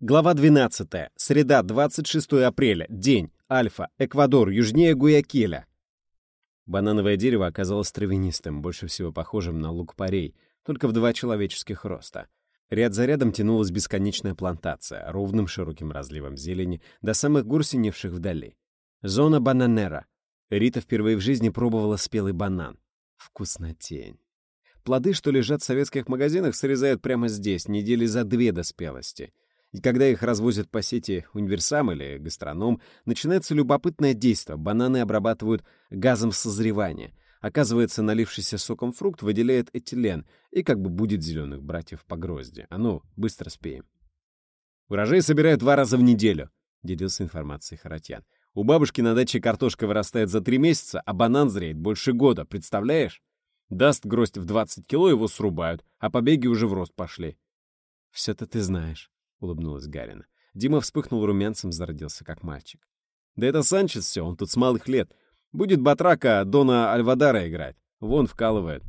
Глава 12. Среда, 26 апреля. День. Альфа. Эквадор. Южнее Гуякиля. Банановое дерево оказалось травянистым, больше всего похожим на лук-порей, только в два человеческих роста. Ряд за рядом тянулась бесконечная плантация, ровным широким разливом зелени до самых гор синевших вдали. Зона бананера. Рита впервые в жизни пробовала спелый банан. Вкуснотень. Плоды, что лежат в советских магазинах, срезают прямо здесь, недели за две до спелости — и когда их развозят по сети универсам или гастроном, начинается любопытное действие. Бананы обрабатывают газом созревания. Оказывается, налившийся соком фрукт выделяет этилен и как бы будит зеленых братьев по грозди. А ну, быстро спеем. «Урожай собирают два раза в неделю», — делился информацией Харатьян. «У бабушки на даче картошка вырастает за три месяца, а банан зреет больше года, представляешь? Даст гроздь в 20 кило, его срубают, а побеги уже в рост пошли». «Все-то ты знаешь». — улыбнулась Гарина. Дима вспыхнул румянцем, зародился как мальчик. «Да это Санчес все, он тут с малых лет. Будет батрака Дона Альвадара играть. Вон вкалывает».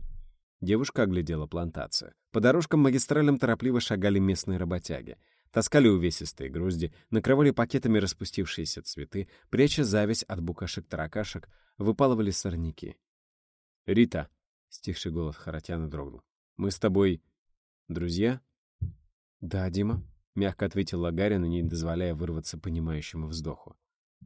Девушка оглядела плантацию. По дорожкам-магистралям торопливо шагали местные работяги. Таскали увесистые грузди, накрывали пакетами распустившиеся цветы, пряча зависть от букашек-таракашек, выпалывали сорняки. «Рита!» — стихший голос Харатяна дрогнул. «Мы с тобой... друзья?» «Да, Дима», — мягко ответил Лагарин, не дозволяя вырваться понимающему вздоху.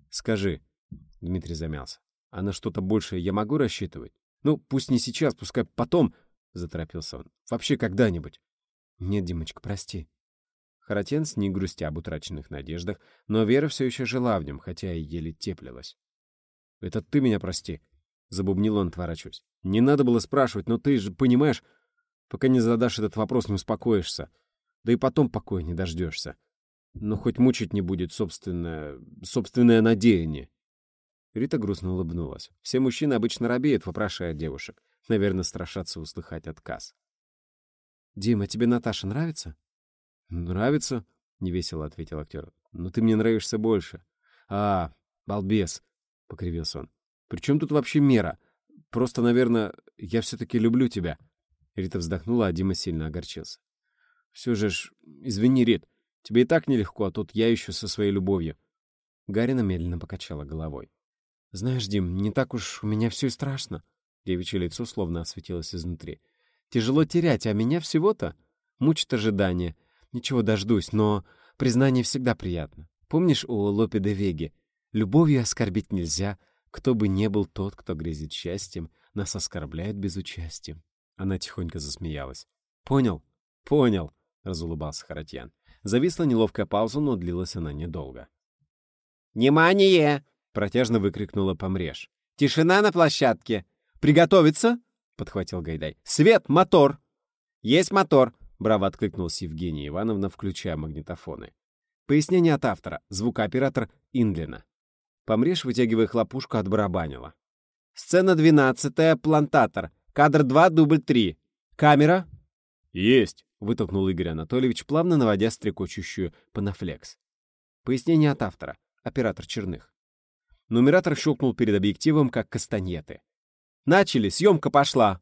«Скажи», — Дмитрий замялся, — «а на что-то большее я могу рассчитывать? Ну, пусть не сейчас, пускай потом», — заторопился он. «Вообще когда-нибудь». «Нет, Димочка, прости». Харатенс не грустя об утраченных надеждах, но вера все еще жила в нем, хотя и еле теплилась. «Это ты меня прости», — забубнил он, отворачиваясь. «Не надо было спрашивать, но ты же понимаешь, пока не задашь этот вопрос, не успокоишься. Да и потом покоя не дождешься. Но хоть мучить не будет собственное... собственное надеяние. Рита грустно улыбнулась. Все мужчины обычно робеют, вопрошая девушек. Наверное, страшатся услыхать отказ. «Дима, тебе Наташа нравится?» «Нравится», — невесело ответил актер. «Но ты мне нравишься больше». «А, балбес», — покривился он. «При чем тут вообще мера? Просто, наверное, я все-таки люблю тебя». Рита вздохнула, а Дима сильно огорчился. Все же ж, извини, Рит, тебе и так нелегко, а тут я еще со своей любовью. Гарина медленно покачала головой. Знаешь, Дим, не так уж у меня все и страшно. Девичье лицо словно осветилось изнутри. Тяжело терять, а меня всего-то мучит ожидание. Ничего дождусь, но признание всегда приятно. Помнишь у Лопе де Веги? Любовью оскорбить нельзя. Кто бы не был тот, кто грезит счастьем, нас оскорбляет безучастием. Она тихонько засмеялась. Понял? Понял. — разулыбался Харатьян. Зависла неловкая пауза, но длилась она недолго. «Внимание!» — протяжно выкрикнула помреж. «Тишина на площадке! Приготовиться!» — подхватил Гайдай. «Свет! Мотор!» «Есть мотор!» — браво откликнулась Евгения Ивановна, включая магнитофоны. Пояснение от автора. Звукооператор Индлина. Помреж, вытягивая хлопушку, отбарабанила. «Сцена двенадцатая. Плантатор. Кадр два, дубль три. Камера?» «Есть!» Вытолкнул Игорь Анатольевич, плавно наводя стрекочущую панафлекс. Пояснение от автора. Оператор Черных. Нумератор щелкнул перед объективом, как кастаньеты. «Начали! Съемка пошла!»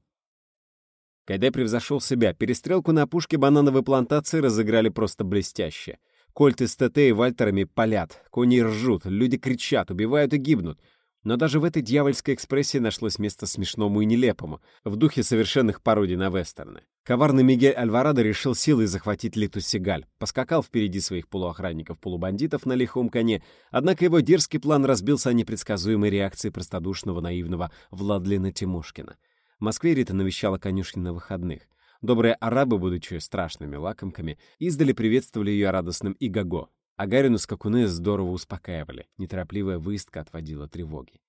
Кайдай превзошел себя. Перестрелку на опушке банановой плантации разыграли просто блестяще. Кольты с ТТ и Вальтерами палят, кони ржут, люди кричат, убивают и гибнут. Но даже в этой дьявольской экспрессии нашлось место смешному и нелепому, в духе совершенных пародий на вестерны. Коварный Мигель Альварадо решил силой захватить Литу Сигаль, поскакал впереди своих полуохранников-полубандитов на лихом коне, однако его дерзкий план разбился о непредсказуемой реакции простодушного наивного Владлина Тимошкина. В Москве Рита навещала конюшни на выходных. Добрые арабы, будучи страшными лакомками, издали приветствовали ее радостным игаго, а Гарину скакуны здорово успокаивали. Неторопливая выездка отводила тревоги.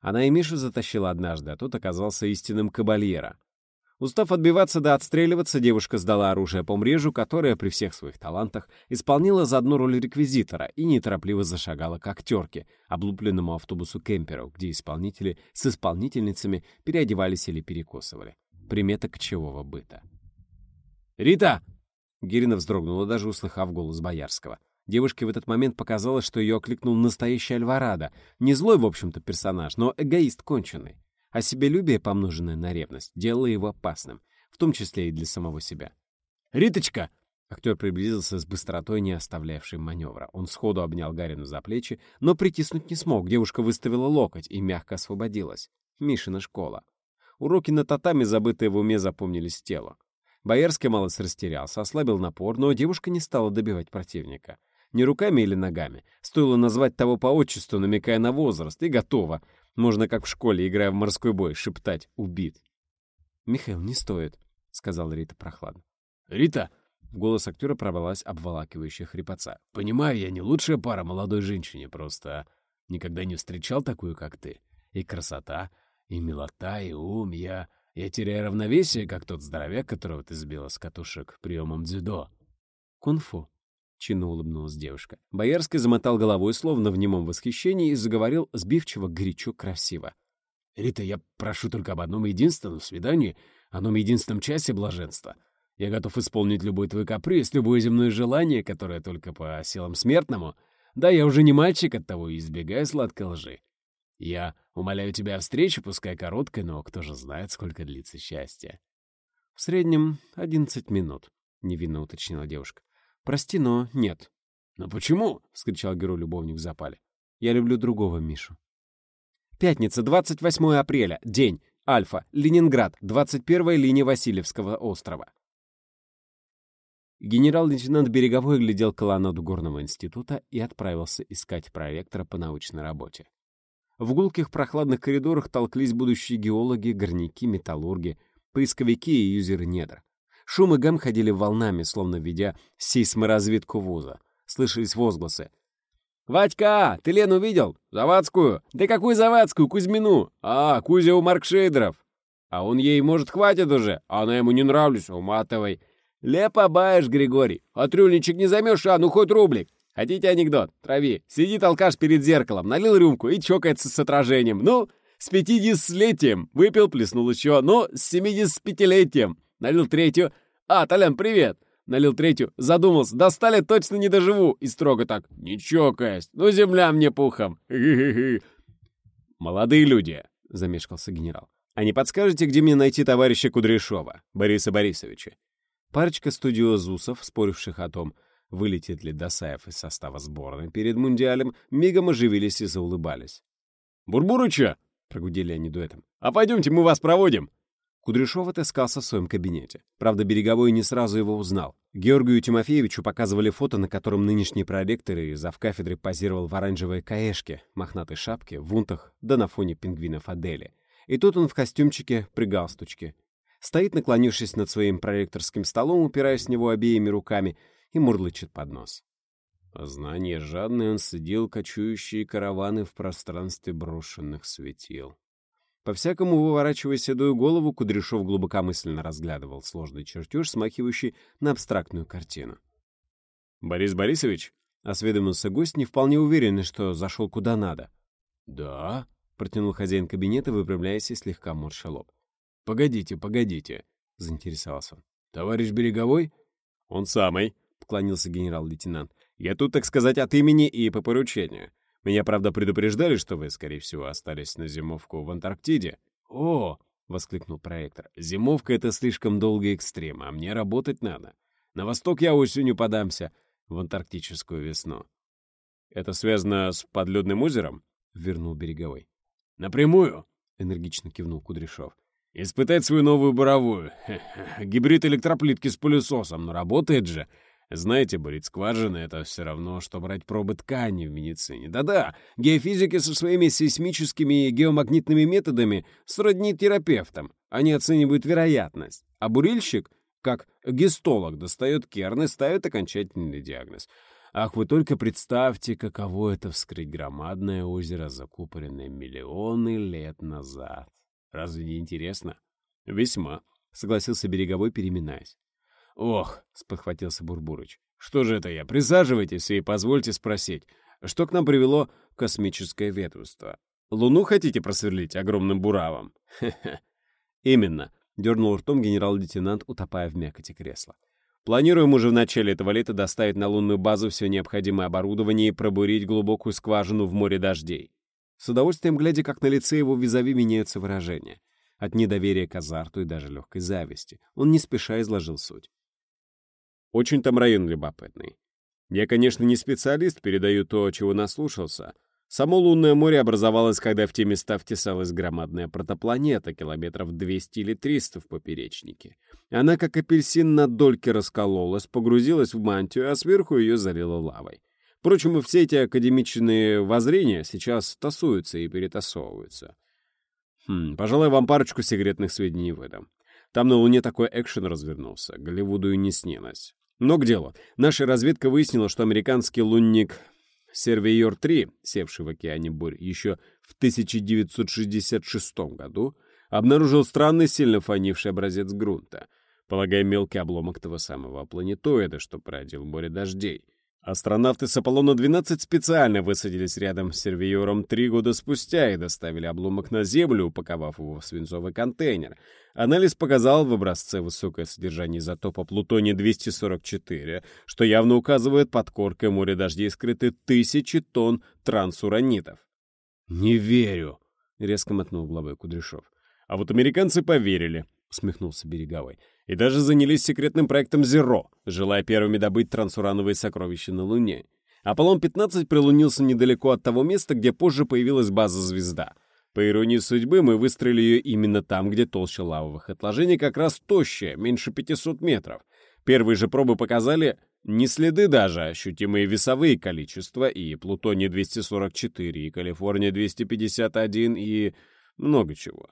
Она и Мишу затащила однажды, а тот оказался истинным кабальера. Устав отбиваться да отстреливаться, девушка сдала оружие по мрежу, которое при всех своих талантах исполнила заодно роль реквизитора и неторопливо зашагала к актерке, облупленному автобусу кемперов, где исполнители с исполнительницами переодевались или перекосывали. Примета кочевого быта. «Рита!» Гирина вздрогнула, даже услыхав голос Боярского — Девушке в этот момент показалось, что ее окликнул настоящий Альварадо. Не злой, в общем-то, персонаж, но эгоист конченый. А себелюбие, помноженное на ревность, делало его опасным, в том числе и для самого себя. «Риточка!» — Актер приблизился с быстротой, не оставлявшей маневра. Он сходу обнял Гарину за плечи, но притиснуть не смог. Девушка выставила локоть и мягко освободилась. Мишина школа. Уроки на татами, забытые в уме, запомнились телу. Боярский малость растерялся, ослабил напор, но девушка не стала добивать противника. Не руками или ногами. Стоило назвать того по отчеству, намекая на возраст, и готово. Можно, как в школе, играя в морской бой, шептать «убит». «Михаил, не стоит», — сказала Рита прохладно. «Рита!» — в голос актера пробралась обволакивающая хрипотца. «Понимаю, я не лучшая пара молодой женщине, просто никогда не встречал такую, как ты. И красота, и милота, и ум. Я, я теряю равновесие, как тот здоровяк, которого ты сбила с катушек приемом дзюдо». «Кунг-фу», чинно улыбнулась девушка. Боярский замотал головой, словно в немом восхищении, и заговорил сбивчиво, горячо, красиво. «Рита, я прошу только об одном единственном свидании, одном единственном часе блаженства. Я готов исполнить любой твой каприз, любое земное желание, которое только по силам смертному. Да, я уже не мальчик, от того и избегаю сладкой лжи. Я умоляю тебя о встрече, пускай короткой, но кто же знает, сколько длится счастье». «В среднем одиннадцать минут», — невинно уточнила девушка. Прости, но нет. «Но почему?» — вскричал герой-любовник в запале. «Я люблю другого Мишу». Пятница, 28 апреля. День. Альфа. Ленинград. 21-я линия Васильевского острова. Генерал-лейтенант Береговой глядел колоннаду Горного института и отправился искать проректора по научной работе. В гулких прохладных коридорах толклись будущие геологи, горняки, металлурги, поисковики и юзеры недр. Шум и гам ходили волнами, словно ведя сейсморазведку вуза. Слышались возгласы. «Вадька, ты Лену видел? Завадскую? Да какую Завадскую? Кузьмину? А, Кузя у Маркшейдеров. А он ей, может, хватит уже? А она ему не нравлюсь, уматывай. Лепо баешь, Григорий. А трюльничек не займешь, а ну хоть рублик. Хотите анекдот? Трави. Сидит алкаш перед зеркалом, налил рюмку и чокается с отражением. Ну, с пятидесятилетием. Выпил, плеснул еще. Ну, с семидесят пятилетием. Налил третью. «А, Толян, привет!» Налил третью. Задумался. Достали точно не доживу. И строго так. Не чокаясь. Ну, земля мне пухом. «Молодые люди», — замешкался генерал. «А не подскажете, где мне найти товарища Кудряшова, Бориса Борисовича?» Парочка студиозусов, споривших о том, вылетит ли Досаев из состава сборной перед Мундиалем, мигом оживились и заулыбались. «Бурбурыча!» — прогудели они дуэтом. «А пойдемте, мы вас проводим!» Кудряшов отыскался в своем кабинете. Правда, Береговой не сразу его узнал. Георгию Тимофеевичу показывали фото, на котором нынешний проректор и завкафедры позировал в оранжевой каешке, мохнатой шапке, в унтах, да на фоне пингвинов Адели. И тут он в костюмчике при галстучке. Стоит, наклонившись над своим проректорским столом, упираясь в него обеими руками, и мурлычет под нос. Знание жадное он сидел, кочующие караваны в пространстве брошенных светил. По-всякому, выворачивая седую голову, Кудряшов глубокомысленно разглядывал сложный чертеж, смахивающий на абстрактную картину. «Борис Борисович?» — осведомился гость, не вполне уверенный, что зашел куда надо. «Да?» — протянул хозяин кабинета, выпрямляясь и слегка морща лоб. «Погодите, погодите», — заинтересовался он. «Товарищ Береговой?» «Он самый», — поклонился генерал-лейтенант. «Я тут, так сказать, от имени и по поручению. Меня, правда, предупреждали, что вы, скорее всего, остались на зимовку в Антарктиде. О, воскликнул проектор. Зимовка — это слишком долгий экстрем, а мне работать надо. На восток я осенью подамся, в антарктическую весну. Это связано с подледным озером? Вернул Береговой. Напрямую, энергично кивнул Кудряшов. Испытать свою новую буровую. Гибрид электроплитки с пылесосом, но работает же. Знаете, бурить скважины — это все равно, что брать пробы ткани в медицине. Да-да, геофизики со своими сейсмическими и геомагнитными методами сродни терапевтам. Они оценивают вероятность. А бурильщик, как гистолог, достает керн и ставит окончательный диагноз. Ах, вы только представьте, каково это вскрыть громадное озеро, закупоренное миллионы лет назад. Разве не интересно? Весьма, — согласился Береговой, переминаясь. «Ох», — спохватился Бурбурыч, — «что же это я? Присаживайтесь и позвольте спросить, что к нам привело космическое ведомство? Луну хотите просверлить огромным буравом?» «Хе-хе». «Именно», — дернул ртом генерал-лейтенант, утопая в мякоти кресла. «Планируем уже в начале этого лета доставить на лунную базу все необходимое оборудование и пробурить глубокую скважину в море дождей». С удовольствием глядя, как на лице его визави меняются выражения. От недоверия к азарту и даже легкой зависти. Он не спеша изложил суть. Очень там район любопытный. Я, конечно, не специалист, передаю то, чего наслушался. Само лунное море образовалось, когда в те места втесалась громадная протопланета, километров 200 или 300 в поперечнике. Она, как апельсин на дольке, раскололась, погрузилась в мантию, а сверху ее залило лавой. Впрочем, и все эти академичные воззрения сейчас тасуются и перетасовываются. Хм, пожалуй, вам парочку секретных сведений выдам. Там на Луне такой экшен развернулся, Голливуду и не снилось. Но к делу. Наша разведка выяснила, что американский лунник Сервейор-3, севший в океане бурь еще в 1966 году, обнаружил странный, сильно фонивший образец грунта, полагая мелкий обломок того самого планетоида, что породил море дождей. Астронавты с Аполлона-12 специально высадились рядом с сервиором три года спустя и доставили обломок на Землю, упаковав его в свинцовый контейнер. Анализ показал в образце высокое содержание изотопа плутония-244, что явно указывает, под коркой моря дождей скрыты тысячи тонн трансуранитов. «Не верю», — резко мотнул головой Кудряшов. «А вот американцы поверили», — усмехнулся Береговой и даже занялись секретным проектом «Зеро», желая первыми добыть трансурановые сокровища на Луне. Аполлон-15 прилунился недалеко от того места, где позже появилась база-звезда. По иронии судьбы, мы выстроили ее именно там, где толща лавовых отложений как раз тощая, меньше 500 метров. Первые же пробы показали не следы даже, ощутимые весовые количества, и Плутоний-244, и Калифорния-251, и много чего.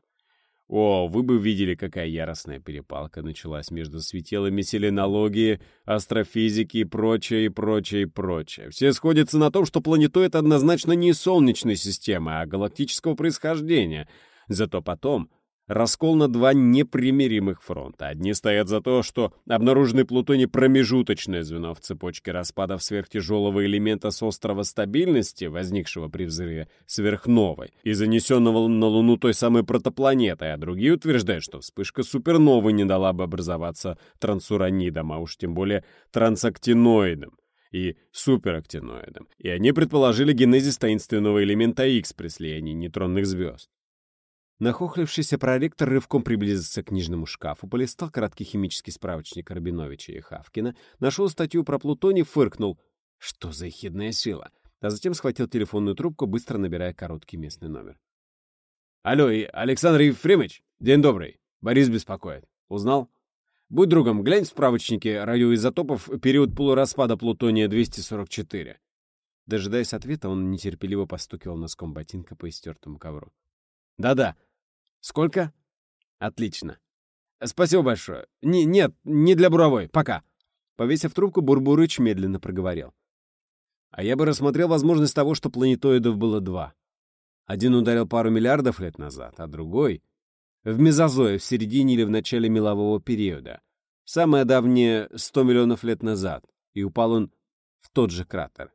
О, вы бы видели, какая яростная перепалка началась между светилами селенологии, астрофизики и прочее, и прочее, и прочее. Все сходятся на том, что планетоид однозначно не Солнечной системы, а галактического происхождения. Зато потом раскол на два непримиримых фронта. Одни стоят за то, что обнаруженный Плутоний — промежуточное звено в цепочке распадов сверхтяжелого элемента с острова стабильности, возникшего при взрыве сверхновой, и занесенного на Луну той самой протопланетой, а другие утверждают, что вспышка суперновой не дала бы образоваться трансуранидом, а уж тем более трансактиноидом и суперактиноидом. И они предположили генезис таинственного элемента X при слиянии нейтронных звезд. Нахохлившийся проректор рывком приблизился к книжному шкафу, полистал краткий химический справочник Рабиновича и Хавкина, нашел статью про плутоний, фыркнул. Что за ехидная сила? А затем схватил телефонную трубку, быстро набирая короткий местный номер. «Алло, Александр Ефремович? День добрый. Борис беспокоит. Узнал? Будь другом, глянь в справочнике радиоизотопов период полураспада плутония-244». Дожидаясь ответа, он нетерпеливо постукивал носком ботинка по истертому ковру. «Да-да, Сколько? Отлично. Спасибо большое. Не, нет, не для буровой. Пока. Повесив трубку, Бурбурыч медленно проговорил. А я бы рассмотрел возможность того, что планетоидов было два. Один ударил пару миллиардов лет назад, а другой — в мезозое, в середине или в начале мелового периода. Самое давнее — 100 миллионов лет назад, и упал он в тот же кратер.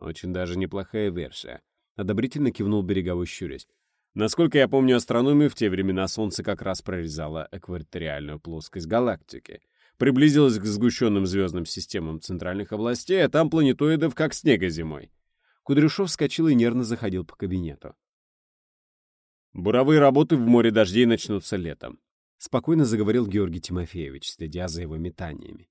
Очень даже неплохая версия. Одобрительно кивнул береговой щурясь. Насколько я помню астрономию, в те времена Солнце как раз прорезало экваториальную плоскость галактики. Приблизилось к сгущенным звездным системам центральных областей, а там планетоидов как снега зимой. Кудряшов вскочил и нервно заходил по кабинету. «Буровые работы в море дождей начнутся летом», — спокойно заговорил Георгий Тимофеевич, следя за его метаниями.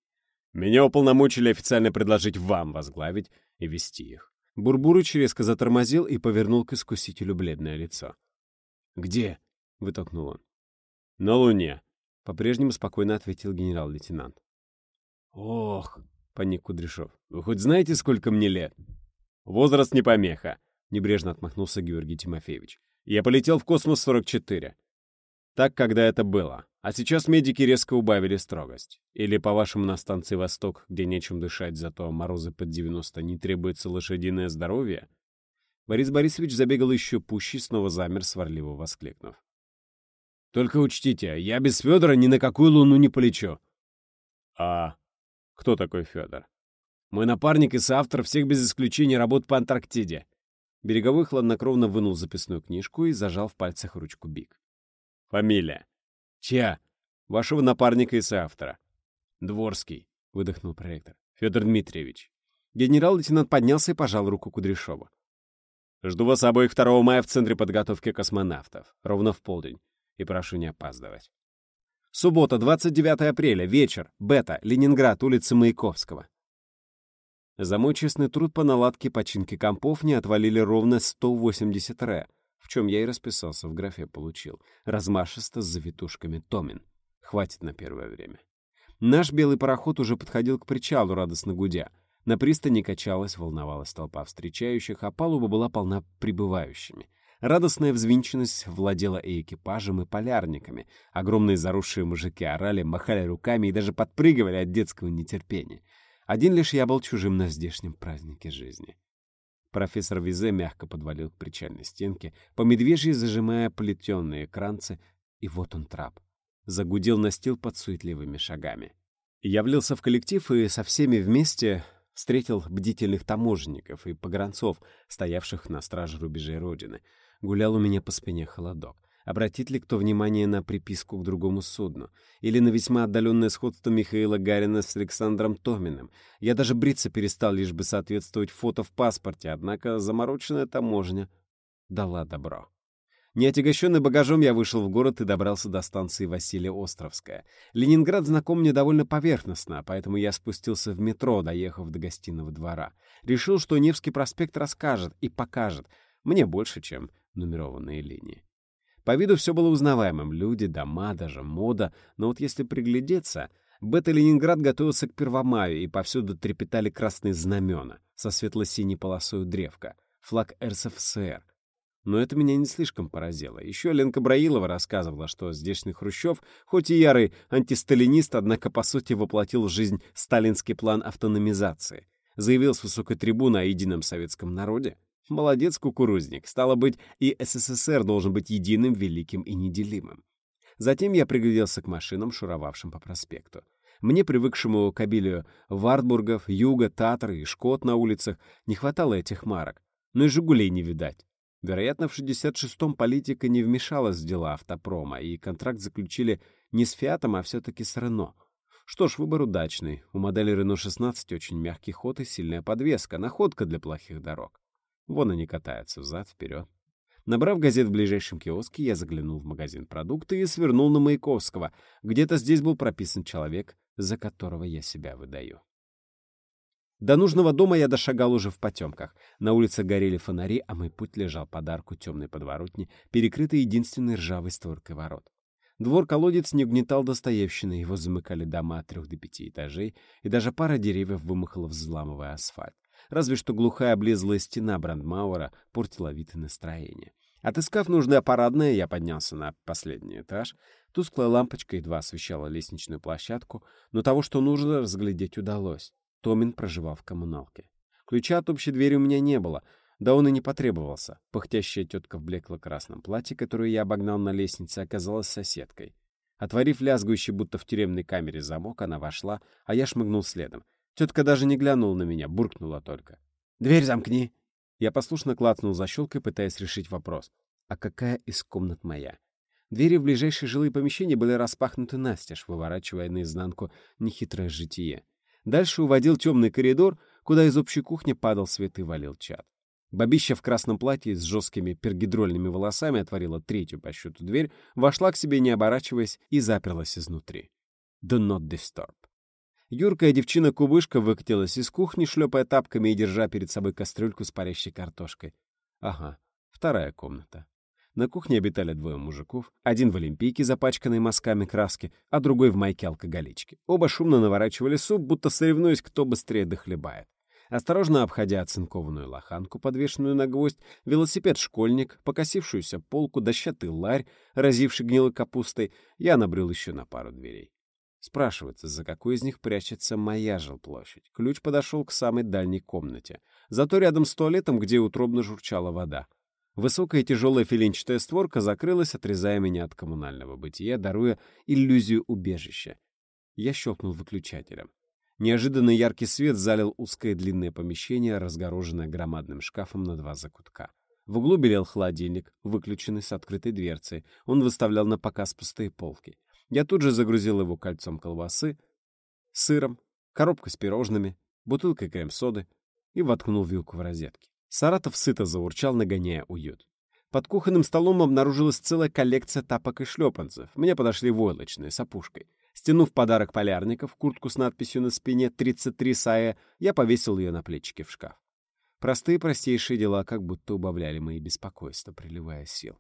«Меня уполномочили официально предложить вам возглавить и вести их». Бурбурыч резко затормозил и повернул к искусителю бледное лицо. «Где?» — вытолкнул он. «На Луне», — по-прежнему спокойно ответил генерал-лейтенант. «Ох!» — паник Кудряшов. «Вы хоть знаете, сколько мне лет?» «Возраст не помеха», — небрежно отмахнулся Георгий Тимофеевич. «Я полетел в космос 44. Так, когда это было. А сейчас медики резко убавили строгость. Или, по-вашему, на станции «Восток», где нечем дышать, зато морозы под 90, не требуется лошадиное здоровье?» Борис Борисович забегал еще пуще, снова замер, сварливо воскликнув. «Только учтите, я без Федора ни на какую луну не полечу». «А кто такой Федор?» «Мой напарник и соавтор всех без исключения работ по Антарктиде». Береговой хладнокровно вынул записную книжку и зажал в пальцах ручку Биг. «Фамилия?» «Чья?» «Вашего напарника и соавтора». «Дворский», — выдохнул проректор. «Федор Дмитриевич». Генерал-лейтенант поднялся и пожал руку Кудряшова. Жду вас обоих 2 мая в Центре подготовки космонавтов, ровно в полдень, и прошу не опаздывать. Суббота, 29 апреля, вечер, Бета, Ленинград, улица Маяковского. За мой честный труд по наладке починки компов не отвалили ровно 180 ре, в чем я и расписался в графе «Получил». Размашисто с завитушками Томин. Хватит на первое время. Наш белый пароход уже подходил к причалу, радостно гудя. На пристани качалась, волновалась толпа встречающих, а палуба была полна прибывающими. Радостная взвинченность владела и экипажем, и полярниками. Огромные заросшие мужики орали, махали руками и даже подпрыгивали от детского нетерпения. Один лишь я был чужим на здешнем празднике жизни. Профессор Визе мягко подвалил к причальной стенке, по медвежьи зажимая плетеные кранцы, и вот он трап. Загудел настил под суетливыми шагами. Я влился в коллектив и со всеми вместе встретил бдительных таможенников и погранцов, стоявших на страже рубежей Родины. Гулял у меня по спине холодок. Обратит ли кто внимание на приписку к другому судну? Или на весьма отдаленное сходство Михаила Гарина с Александром Томиным? Я даже бриться перестал, лишь бы соответствовать фото в паспорте, однако замороченная таможня дала добро. Неотягощенный багажом я вышел в город и добрался до станции Василия Островская. Ленинград знаком мне довольно поверхностно, поэтому я спустился в метро, доехав до гостиного двора. Решил, что Невский проспект расскажет и покажет. Мне больше, чем нумерованные линии. По виду все было узнаваемым. Люди, дома, даже мода. Но вот если приглядеться... Бета-Ленинград готовился к Первомаю, и повсюду трепетали красные знамена со светло-синей полосой древка, флаг РСФСР, но это меня не слишком поразило. Еще Ленка Браилова рассказывала, что здешний Хрущев, хоть и ярый антисталинист, однако по сути воплотил в жизнь сталинский план автономизации. Заявил с высокой трибуны о едином советском народе. Молодец, кукурузник. Стало быть, и СССР должен быть единым, великим и неделимым. Затем я пригляделся к машинам, шуровавшим по проспекту. Мне, привыкшему к обилию Вартбургов, Юга, Татар и Шкот на улицах, не хватало этих марок. Но и «Жигулей» не видать. Вероятно, в 66-м политика не вмешалась в дела автопрома, и контракт заключили не с «Фиатом», а все-таки с «Рено». Что ж, выбор удачный. У модели Renault 16 очень мягкий ход и сильная подвеска, находка для плохих дорог. Вон они катаются взад-вперед. Набрав газет в ближайшем киоске, я заглянул в магазин продукты и свернул на Маяковского. Где-то здесь был прописан человек, за которого я себя выдаю. До нужного дома я дошагал уже в потемках. На улице горели фонари, а мой путь лежал под арку темной подворотни, перекрытой единственной ржавой створкой ворот. Двор-колодец не угнетал достоевщины, его замыкали дома от трех до пяти этажей, и даже пара деревьев вымахала, взламывая асфальт. Разве что глухая облезлая стена Брандмауэра портила вид и настроение. Отыскав нужное парадное, я поднялся на последний этаж. Тусклая лампочка едва освещала лестничную площадку, но того, что нужно, разглядеть удалось. Томин проживал в коммуналке. Ключа от общей двери у меня не было, да он и не потребовался. Пыхтящая тетка в блекло-красном платье, которую я обогнал на лестнице, оказалась соседкой. Отворив лязгующий, будто в тюремной камере замок, она вошла, а я шмыгнул следом. Тетка даже не глянула на меня, буркнула только. «Дверь замкни!» Я послушно клацнул защелкой, пытаясь решить вопрос. «А какая из комнат моя?» Двери в ближайшие жилые помещения были распахнуты настежь, выворачивая наизнанку нехитрое житие. Дальше уводил темный коридор, куда из общей кухни падал свет и валил чад. Бабища в красном платье с жесткими пергидрольными волосами отворила третью по счету дверь, вошла к себе, не оборачиваясь, и заперлась изнутри. «Do not disturb». Юркая девчина-кубышка выкатилась из кухни, шлепая тапками и держа перед собой кастрюльку с парящей картошкой. Ага, вторая комната. На кухне обитали двое мужиков, один в олимпийке, запачканной мазками краски, а другой в майке-алкоголичке. Оба шумно наворачивали суп, будто соревнуясь, кто быстрее дохлебает. Осторожно обходя оцинкованную лоханку, подвешенную на гвоздь, велосипед-школьник, покосившуюся полку, дощатый ларь, разивший гнилой капустой, я набрел еще на пару дверей. Спрашивается, за какой из них прячется моя жилплощадь. Ключ подошел к самой дальней комнате. Зато рядом с туалетом, где утробно журчала вода. Высокая тяжелая филинчатая створка закрылась, отрезая меня от коммунального бытия, даруя иллюзию убежища. Я щелкнул выключателем. Неожиданно яркий свет залил узкое длинное помещение, разгороженное громадным шкафом на два закутка. В углу белел холодильник, выключенный с открытой дверцей. Он выставлял на показ пустые полки. Я тут же загрузил его кольцом колбасы, сыром, коробкой с пирожными, бутылкой крем-соды и воткнул вилку в розетки. Саратов сыто заурчал, нагоняя уют. Под кухонным столом обнаружилась целая коллекция тапок и шлепанцев. Мне подошли войлочные с опушкой. Стянув подарок полярников, куртку с надписью на спине «33 САЭ», я повесил ее на плечики в шкаф. Простые простейшие дела как будто убавляли мои беспокойства, приливая сил.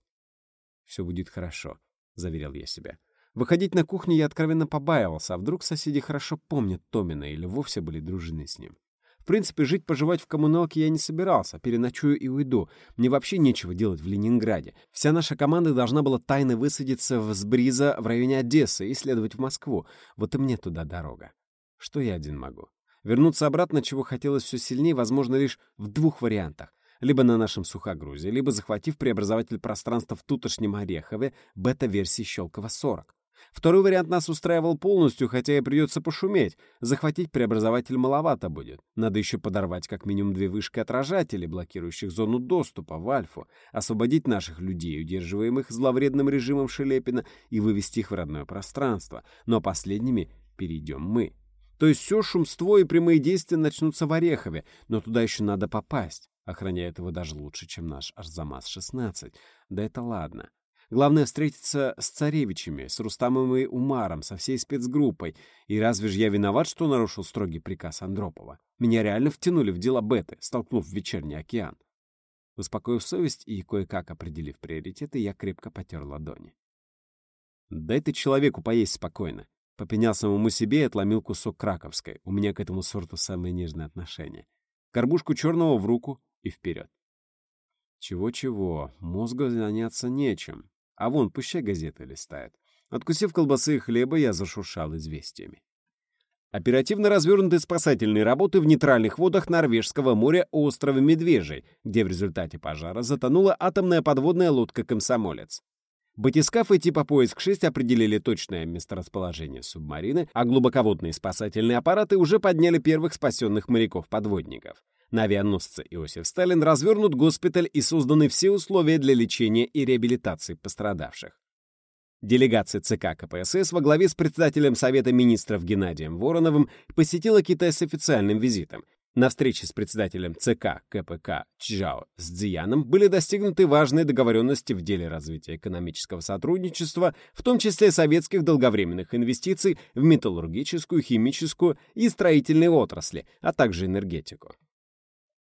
«Все будет хорошо», — заверил я себя. Выходить на кухню я откровенно побаивался, а вдруг соседи хорошо помнят Томина или вовсе были дружины с ним. В принципе, жить-поживать в коммуналке я не собирался, переночую и уйду. Мне вообще нечего делать в Ленинграде. Вся наша команда должна была тайно высадиться в Сбриза в районе Одессы и следовать в Москву. Вот и мне туда дорога. Что я один могу? Вернуться обратно, чего хотелось все сильнее, возможно, лишь в двух вариантах. Либо на нашем сухогрузе, либо захватив преобразователь пространства в тутошнем Орехове бета-версии Щелково-40. Второй вариант нас устраивал полностью, хотя и придется пошуметь. Захватить преобразователь маловато будет. Надо еще подорвать как минимум две вышки отражателей, блокирующих зону доступа в Альфу, освободить наших людей, удерживаемых зловредным режимом Шелепина, и вывести их в родное пространство. Но последними перейдем мы. То есть все шумство и прямые действия начнутся в Орехове, но туда еще надо попасть. Охраняет его даже лучше, чем наш Арзамас-16. Да это ладно. Главное встретиться с царевичами, с Рустамом и Умаром, со всей спецгруппой. И разве же я виноват, что нарушил строгий приказ Андропова? Меня реально втянули в дела Беты, столкнув в вечерний океан. Успокоив совесть и кое-как определив приоритеты, я крепко потер ладони. «Дай ты человеку поесть спокойно. Попенял самому себе и отломил кусок краковской. У меня к этому сорту самое нежное отношение. Горбушку черного в руку и вперед. Чего-чего, мозгу заняться нечем. А вон, пущай газеты листает. Откусив колбасы и хлеба, я зашуршал известиями. Оперативно развернуты спасательные работы в нейтральных водах Норвежского моря у острова Медвежий, где в результате пожара затонула атомная подводная лодка «Комсомолец». Батискафы типа «Поиск-6» определили точное месторасположение субмарины, а глубоководные спасательные аппараты уже подняли первых спасенных моряков-подводников. На авианосце Иосиф Сталин развернут госпиталь и созданы все условия для лечения и реабилитации пострадавших. Делегация ЦК КПСС во главе с председателем Совета министров Геннадием Вороновым посетила Китай с официальным визитом, на встрече с председателем ЦК КПК Чжао Цзияном были достигнуты важные договоренности в деле развития экономического сотрудничества, в том числе советских долговременных инвестиций в металлургическую, химическую и строительные отрасли, а также энергетику.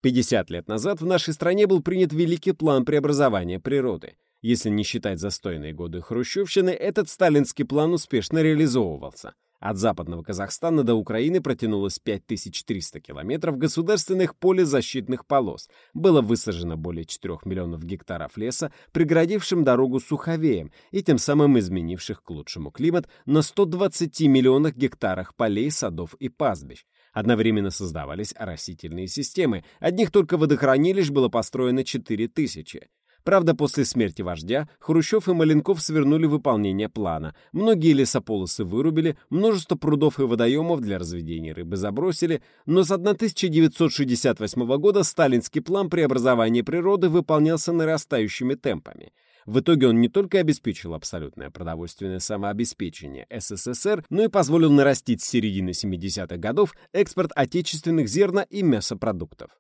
50 лет назад в нашей стране был принят великий план преобразования природы. Если не считать застойные годы хрущевщины, этот сталинский план успешно реализовывался – от западного Казахстана до Украины протянулось 5300 километров государственных полезащитных полос. Было высажено более 4 миллионов гектаров леса, преградившим дорогу суховеям и тем самым изменивших к лучшему климат на 120 миллионах гектарах полей, садов и пастбищ. Одновременно создавались оросительные системы. Одних только водохранилищ было построено 4000. Правда, после смерти вождя Хрущев и Маленков свернули выполнение плана. Многие лесополосы вырубили, множество прудов и водоемов для разведения рыбы забросили, но с 1968 года сталинский план преобразования природы выполнялся нарастающими темпами. В итоге он не только обеспечил абсолютное продовольственное самообеспечение СССР, но и позволил нарастить с середины 70-х годов экспорт отечественных зерна и мясопродуктов.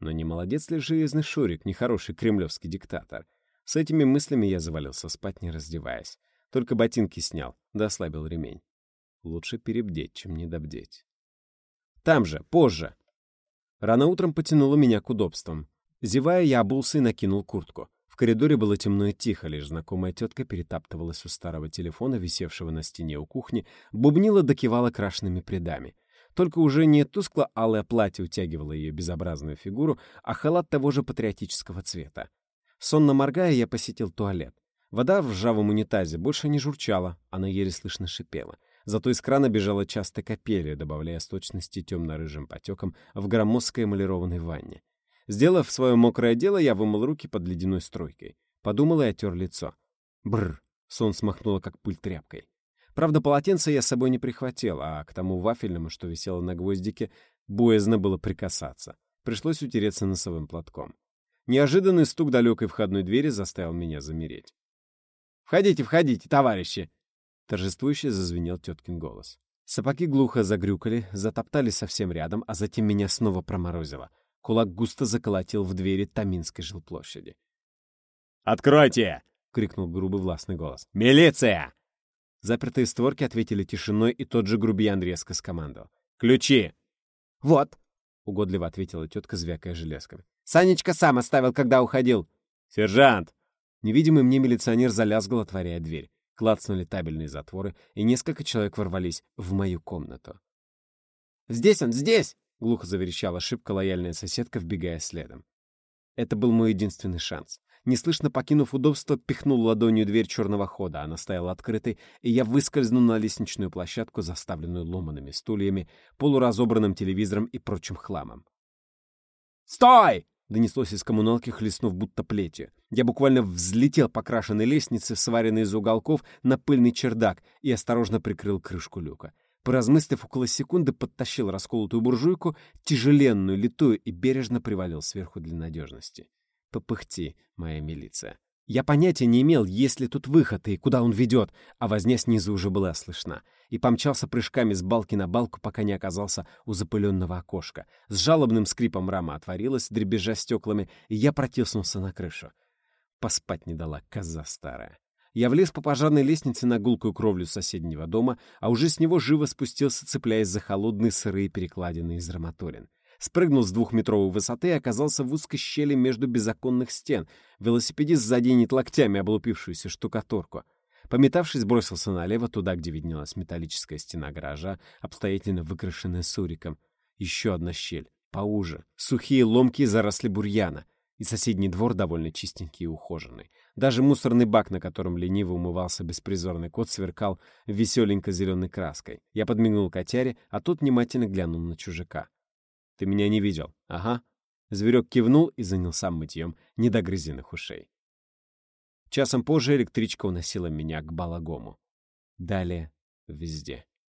Но не молодец ли железный Шурик, нехороший кремлевский диктатор? С этими мыслями я завалился спать, не раздеваясь. Только ботинки снял, да ослабил ремень. Лучше перебдеть, чем недобдеть. Там же, позже. Рано утром потянуло меня к удобствам. Зевая, я обулся и накинул куртку. В коридоре было темно и тихо, лишь знакомая тетка перетаптывалась у старого телефона, висевшего на стене у кухни, бубнила докивала крашенными предами. Только уже не тускло-алое платье утягивало ее безобразную фигуру, а халат того же патриотического цвета. Сонно моргая, я посетил туалет. Вода в ржавом унитазе больше не журчала, она еле слышно шипела. Зато из крана бежала часто капель, добавляя сточности темно-рыжим потеком в громоздкой эмалированной ванне. Сделав свое мокрое дело, я вымыл руки под ледяной струйкой. Подумал и отер лицо. Бррр, сон смахнуло, как пыль тряпкой. Правда, полотенце я с собой не прихватил, а к тому вафельному, что висело на гвоздике, боязно было прикасаться. Пришлось утереться носовым платком. Неожиданный стук далекой входной двери заставил меня замереть. «Входите, входите, товарищи!» Торжествующе зазвенел теткин голос. Сапоги глухо загрюкали, затоптали совсем рядом, а затем меня снова проморозило. Кулак густо заколотил в двери Таминской жилплощади. «Откройте!» — крикнул грубый властный голос. «Милиция!» Запертые створки ответили тишиной, и тот же грубиян резко скомандовал. «Ключи!» «Вот!» — угодливо ответила тетка, звякая железками. «Санечка сам оставил, когда уходил!» «Сержант!» Невидимый мне милиционер залязгал, отворяя дверь. Клацнули табельные затворы, и несколько человек ворвались в мою комнату. «Здесь он, здесь!» — глухо заверещала шибко лояльная соседка, вбегая следом. Это был мой единственный шанс. Неслышно покинув удобство, пихнул ладонью дверь черного хода. Она стояла открытой, и я выскользнул на лестничную площадку, заставленную ломаными стульями, полуразобранным телевизором и прочим хламом. «Стой!» — донеслось из коммуналки, хлестнув будто плетью. Я буквально взлетел по крашенной лестнице, сваренной из уголков, на пыльный чердак и осторожно прикрыл крышку люка. Поразмыслив около секунды, подтащил расколотую буржуйку, тяжеленную, литую, и бережно привалил сверху для надежности. Попыхти, моя милиция. Я понятия не имел, есть ли тут выход и куда он ведет, а возня снизу уже была слышна. И помчался прыжками с балки на балку, пока не оказался у запыленного окошка. С жалобным скрипом рама отворилась, дребезжа стеклами, и я протиснулся на крышу. Поспать не дала коза старая. Я влез по пожарной лестнице на гулкую кровлю соседнего дома, а уже с него живо спустился, цепляясь за холодные сырые перекладины из арматурин спрыгнул с двухметровой высоты и оказался в узкой щели между беззаконных стен. Велосипедист заденет локтями облупившуюся штукатурку. Пометавшись, бросился налево, туда, где виднелась металлическая стена гаража, обстоятельно выкрашенная суриком. Еще одна щель, поуже, сухие ломкие заросли бурьяна. И соседний двор довольно чистенький и ухоженный. Даже мусорный бак, на котором лениво умывался беспризорный кот, сверкал веселенько зеленой краской. Я подмигнул котяре, а тот внимательно глянул на чужака. Ты меня не видел. Ага. Зверек кивнул и занялся мытьем недогрызенных ушей. Часом позже электричка уносила меня к балагому. Далее везде.